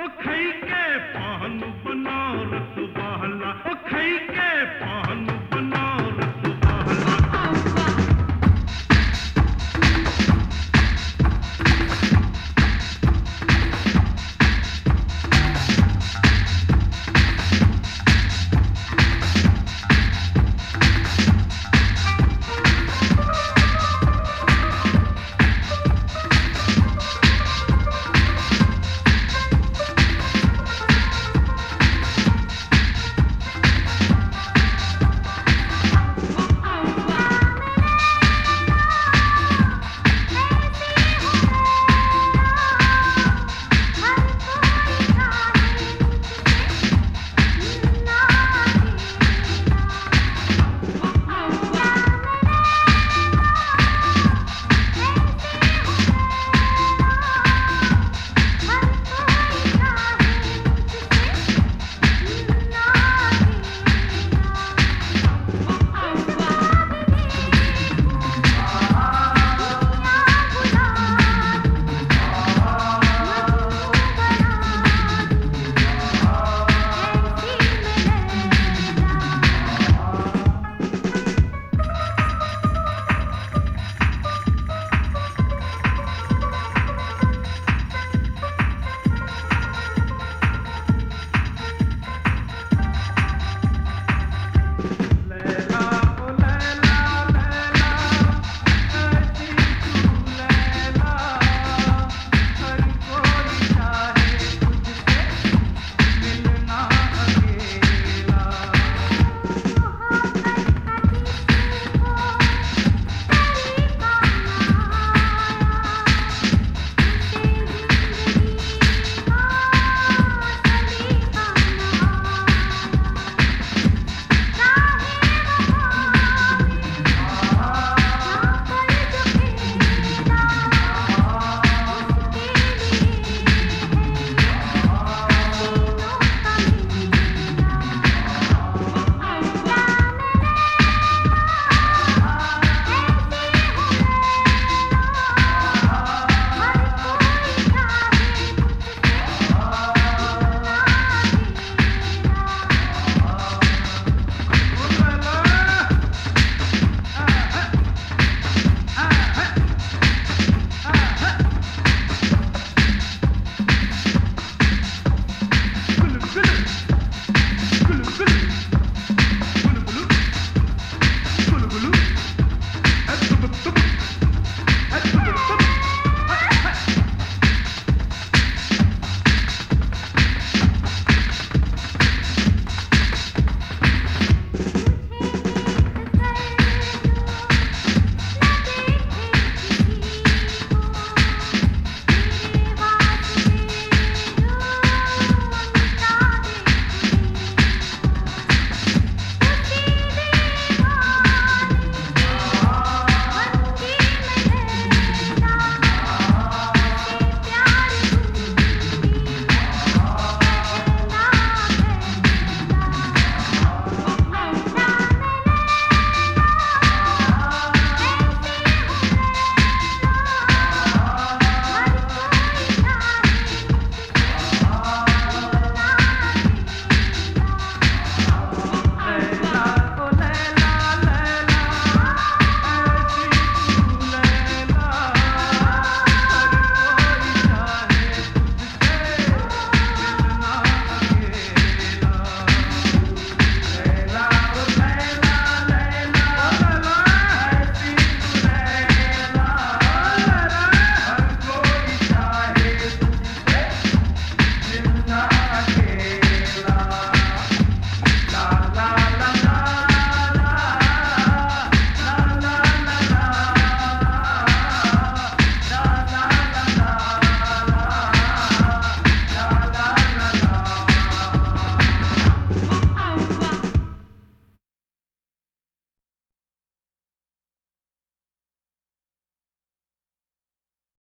Okay.